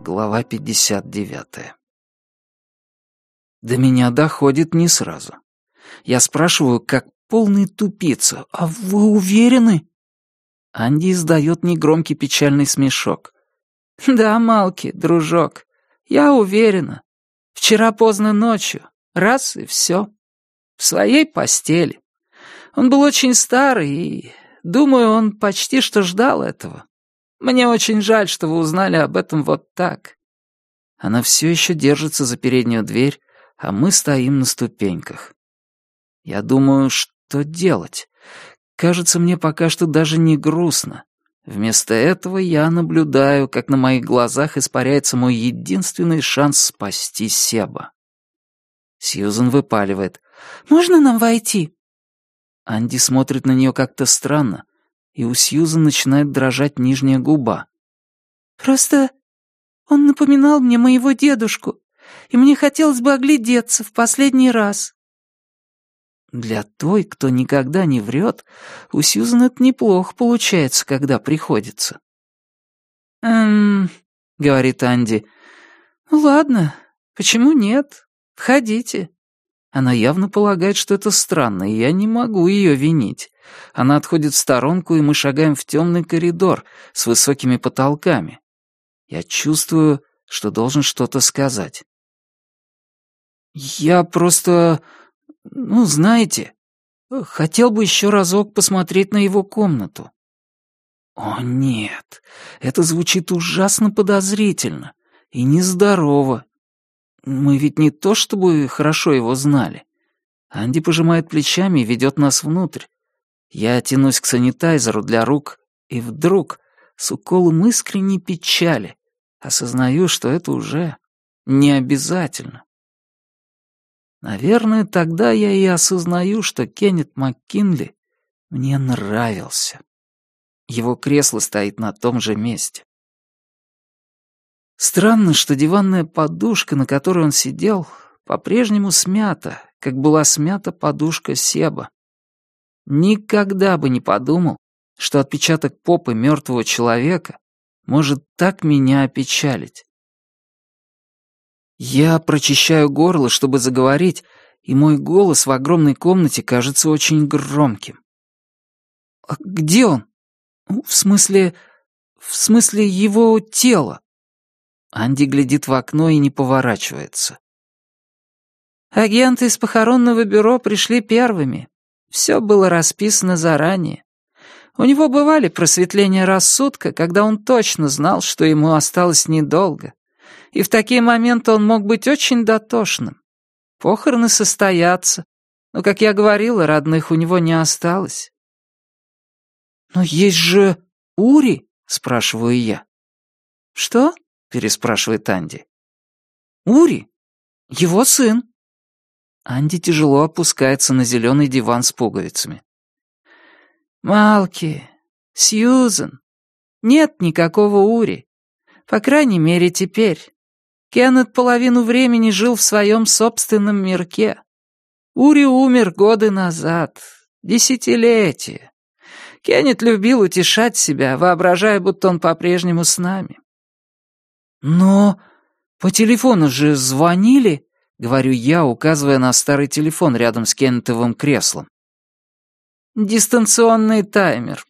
Глава 59. До меня доходит не сразу. Я спрашиваю, как полный тупица, «А вы уверены?» Анди издает негромкий печальный смешок. «Да, Малки, дружок, я уверена. Вчера поздно ночью, раз и все. В своей постели. Он был очень старый, и, думаю, он почти что ждал этого. Мне очень жаль, что вы узнали об этом вот так». Она все еще держится за переднюю дверь, а мы стоим на ступеньках. Я думаю, что делать? Кажется, мне пока что даже не грустно. Вместо этого я наблюдаю, как на моих глазах испаряется мой единственный шанс спасти Себа. Сьюзен выпаливает. «Можно нам войти?» Анди смотрит на нее как-то странно, и у Сьюзен начинает дрожать нижняя губа. «Просто он напоминал мне моего дедушку, и мне хотелось бы оглядеться в последний раз». Для той, кто никогда не врет, у Сьюзен это неплохо получается, когда приходится. «Эм...» — говорит Анди. «Ладно, почему нет? Входите». Она явно полагает, что это странно, и я не могу ее винить. Она отходит в сторонку, и мы шагаем в темный коридор с высокими потолками. Я чувствую, что должен что-то сказать. «Я просто... ну, знаете, хотел бы еще разок посмотреть на его комнату». «О, нет, это звучит ужасно подозрительно и нездорово. Мы ведь не то чтобы хорошо его знали. Анди пожимает плечами и ведет нас внутрь. Я тянусь к санитайзеру для рук, и вдруг, с уколом искренней печали, осознаю, что это уже не обязательно. Наверное, тогда я и осознаю, что Кеннет МакКинли мне нравился. Его кресло стоит на том же месте. Странно, что диванная подушка, на которой он сидел, по-прежнему смята, как была смята подушка Себа. Никогда бы не подумал, что отпечаток попы мертвого человека может так меня опечалить. Я прочищаю горло, чтобы заговорить, и мой голос в огромной комнате кажется очень громким. «А где он? В смысле... в смысле его тела?» Анди глядит в окно и не поворачивается. Агенты из похоронного бюро пришли первыми. Все было расписано заранее. У него бывали просветления рассудка, когда он точно знал, что ему осталось недолго. И в такие моменты он мог быть очень дотошным. Похороны состоятся, но, как я говорила, родных у него не осталось. «Но есть же Ури?» — спрашиваю я. «Что?» Переспрашивает Анди. «Ури, его сын». Анди тяжело опускается на зеленый диван с пуговицами. «Малки, Сьюзен, нет никакого Ури. По крайней мере, теперь. Кеннет половину времени жил в своем собственном мирке. Ури умер годы назад, десятилетия. Кеннет любил утешать себя, воображая, будто он по-прежнему с нами. «Но по телефону же звонили?» — говорю я, указывая на старый телефон рядом с Кеннетовым креслом. «Дистанционный таймер.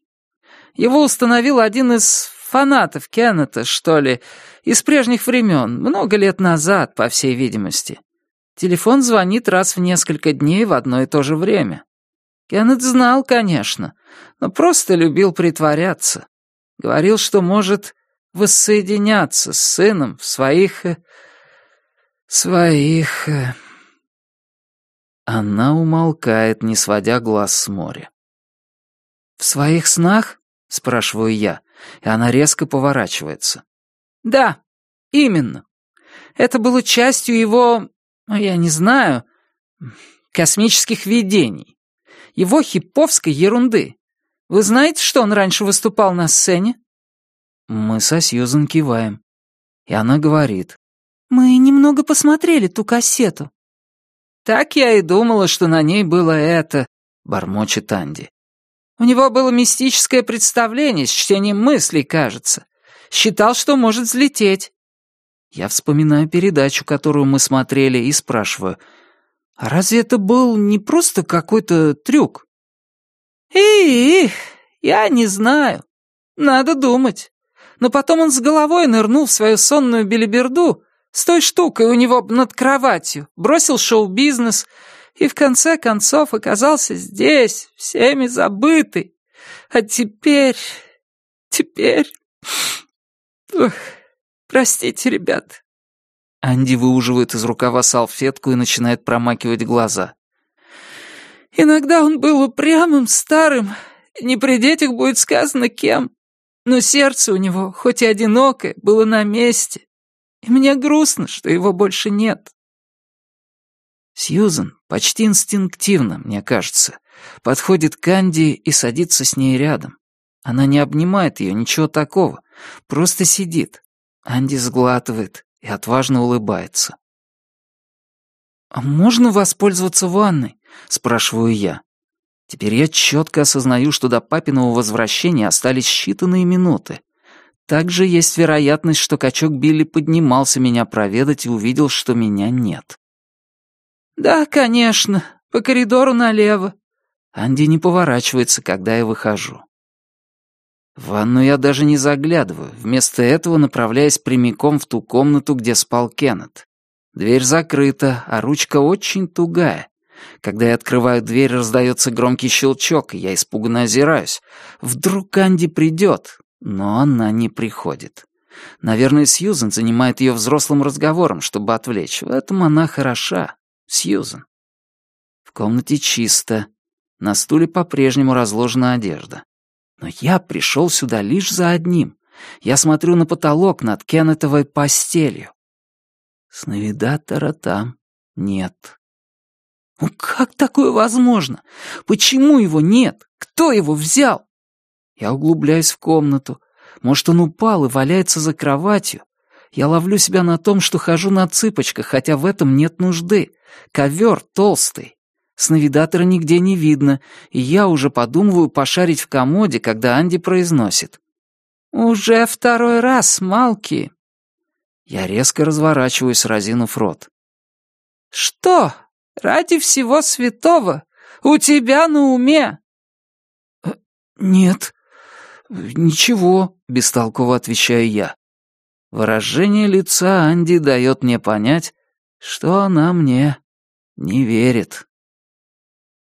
Его установил один из фанатов Кеннета, что ли, из прежних времен, много лет назад, по всей видимости. Телефон звонит раз в несколько дней в одно и то же время. Кеннет знал, конечно, но просто любил притворяться. Говорил, что может воссоединяться с сыном в своих... Э, своих... Э. Она умолкает, не сводя глаз с моря. «В своих снах?» — спрашиваю я, и она резко поворачивается. «Да, именно. Это было частью его, ну, я не знаю, космических видений, его хиповской ерунды. Вы знаете, что он раньше выступал на сцене?» Мы со Сьюзан киваем. И она говорит. «Мы немного посмотрели ту кассету». «Так я и думала, что на ней было это», — бормочет Анди. «У него было мистическое представление с чтением мыслей, кажется. Считал, что может взлететь. Я вспоминаю передачу, которую мы смотрели, и спрашиваю, а разве это был не просто какой-то трюк? Их, я не знаю. Надо думать. Но потом он с головой нырнул в свою сонную белиберду с той штукой у него над кроватью, бросил шоу-бизнес и в конце концов оказался здесь, всеми забытый. А теперь... теперь... Ох, простите, ребят. Анди выуживает из рукава салфетку и начинает промакивать глаза. Иногда он был упрямым, старым, не при детях будет сказано кем, но сердце у него, хоть и одинокое, было на месте, и мне грустно, что его больше нет. Сьюзен почти инстинктивно, мне кажется, подходит к Анди и садится с ней рядом. Она не обнимает ее, ничего такого, просто сидит. Анди сглатывает и отважно улыбается. «А можно воспользоваться ванной?» — спрашиваю я. Теперь я четко осознаю, что до папиного возвращения остались считанные минуты. Также есть вероятность, что качок Билли поднимался меня проведать и увидел, что меня нет. «Да, конечно, по коридору налево». Анди не поворачивается, когда я выхожу. В ванну я даже не заглядываю, вместо этого направляясь прямиком в ту комнату, где спал Кеннет. Дверь закрыта, а ручка очень тугая. Когда я открываю дверь, раздается громкий щелчок, и я испуганно озираюсь. Вдруг Анди придет, но она не приходит. Наверное, Сьюзен занимает ее взрослым разговором, чтобы отвлечь. В этом она хороша. Сьюзен. В комнате чисто. На стуле по-прежнему разложена одежда. Но я пришел сюда лишь за одним. Я смотрю на потолок над Кеннетовой постелью. Сновидатора там нет. Ну как такое возможно? Почему его нет? Кто его взял? Я углубляюсь в комнату. Может, он упал и валяется за кроватью. Я ловлю себя на том, что хожу на цыпочках, хотя в этом нет нужды. Ковер толстый. Сновидатора нигде не видно, и я уже подумываю пошарить в комоде, когда Анди произносит. «Уже второй раз, Малки!» Я резко разворачиваюсь, разинув рот. «Что? Ради всего святого? У тебя на уме?» «Э, «Нет, ничего», — бестолково отвечаю я. Выражение лица Анди дает мне понять, что она мне не верит.